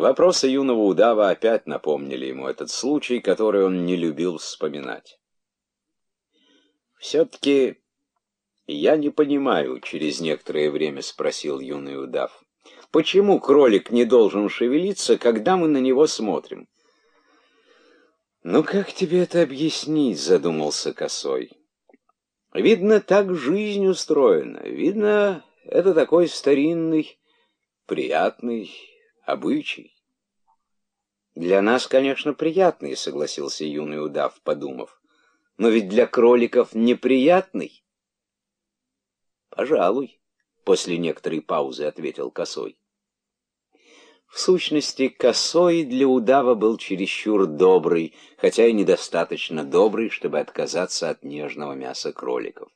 Вопросы юного удава опять напомнили ему этот случай, который он не любил вспоминать. «Все-таки я не понимаю», — через некоторое время спросил юный удав, «почему кролик не должен шевелиться, когда мы на него смотрим?» «Ну как тебе это объяснить?» — задумался Косой. «Видно, так жизнь устроена. Видно, это такой старинный, приятный обычай. Для нас, конечно, приятный, согласился юный удав, подумав. Но ведь для кроликов неприятный. Пожалуй, после некоторой паузы ответил Косой. В сущности, Косой для удава был чересчур добрый, хотя и недостаточно добрый, чтобы отказаться от нежного мяса кроликов.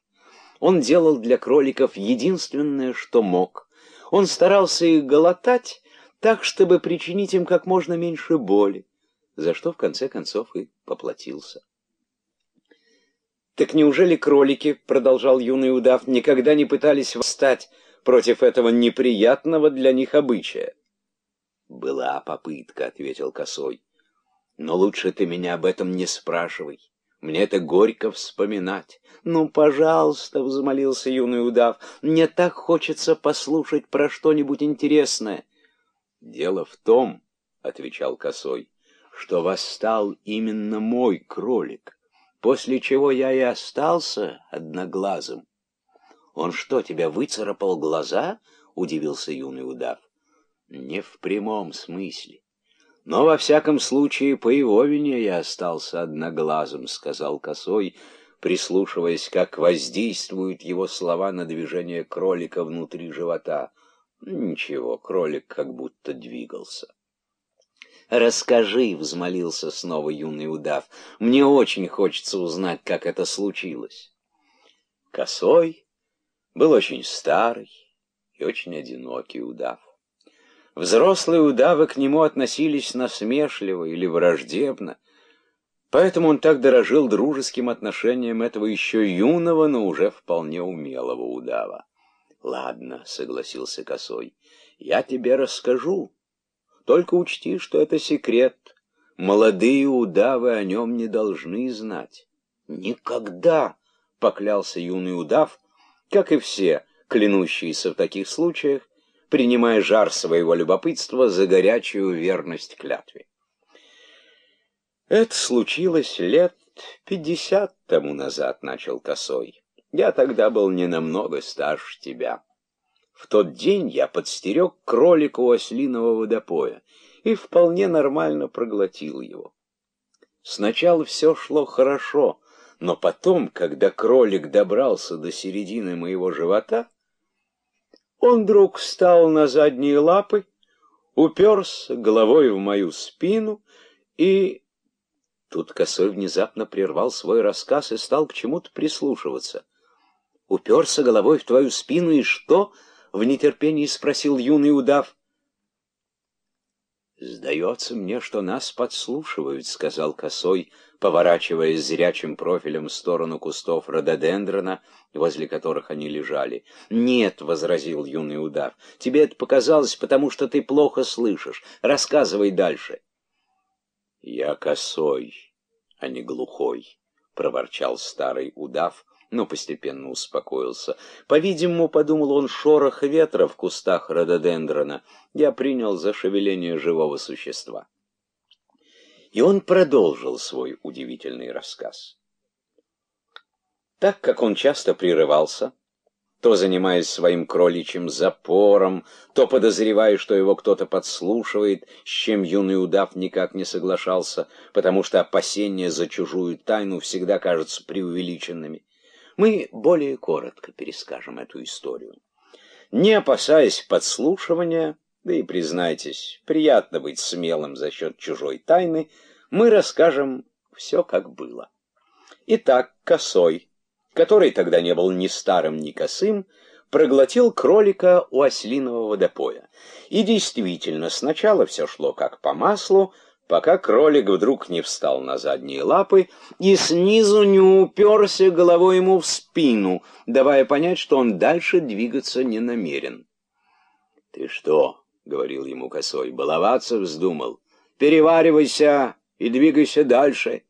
Он делал для кроликов единственное, что мог. Он старался их голотать так, чтобы причинить им как можно меньше боли, за что в конце концов и поплатился. «Так неужели кролики, — продолжал юный удав, — никогда не пытались восстать против этого неприятного для них обычая?» «Была попытка, — ответил Косой, — но лучше ты меня об этом не спрашивай. Мне это горько вспоминать. Ну, пожалуйста, — взмолился юный удав, — мне так хочется послушать про что-нибудь интересное. «Дело в том, — отвечал Косой, — что восстал именно мой кролик, после чего я и остался одноглазым». «Он что, тебя выцарапал глаза?» — удивился юный удав. «Не в прямом смысле. Но, во всяком случае, по его вине я остался одноглазым», — сказал Косой, прислушиваясь, как воздействуют его слова на движение кролика внутри живота — Ничего, кролик как будто двигался. «Расскажи», — взмолился снова юный удав, — «мне очень хочется узнать, как это случилось». Косой был очень старый и очень одинокий удав. Взрослые удавы к нему относились насмешливо или враждебно, поэтому он так дорожил дружеским отношением этого еще юного, но уже вполне умелого удава. «Ладно», — согласился Косой, — «я тебе расскажу. Только учти, что это секрет. Молодые удавы о нем не должны знать». «Никогда!» — поклялся юный удав, как и все, клянущиеся в таких случаях, принимая жар своего любопытства за горячую верность клятве. «Это случилось лет пятьдесят тому назад», — начал Косой. Я тогда был не намного старше тебя. В тот день я подстерег кролика у ослиного водопоя и вполне нормально проглотил его. Сначала все шло хорошо, но потом, когда кролик добрался до середины моего живота, он вдруг встал на задние лапы, уперся головой в мою спину и... Тут Косой внезапно прервал свой рассказ и стал к чему-то прислушиваться уперся головой в твою спину, и что? — в нетерпении спросил юный удав. «Сдается мне, что нас подслушивают», — сказал Косой, поворачиваясь зрячим профилем в сторону кустов рододендрона, возле которых они лежали. «Нет», — возразил юный удав, — «тебе это показалось, потому что ты плохо слышишь. Рассказывай дальше». «Я косой, а не глухой», — проворчал старый удав, но постепенно успокоился. По-видимому, подумал он, шорох ветра в кустах рододендрона я принял за шевеление живого существа. И он продолжил свой удивительный рассказ. Так как он часто прерывался, то занимаясь своим кроличьим запором, то подозревая, что его кто-то подслушивает, с чем юный удав никак не соглашался, потому что опасения за чужую тайну всегда кажутся преувеличенными, мы более коротко перескажем эту историю. Не опасаясь подслушивания, да и признайтесь, приятно быть смелым за счет чужой тайны, мы расскажем все, как было. Итак, косой, который тогда не был ни старым, ни косым, проглотил кролика у ослиного водопоя. И действительно, сначала все шло как по маслу, пока кролик вдруг не встал на задние лапы и снизу не уперся головой ему в спину, давая понять, что он дальше двигаться не намерен. — Ты что, — говорил ему косой, — баловаться вздумал. Переваривайся и двигайся дальше.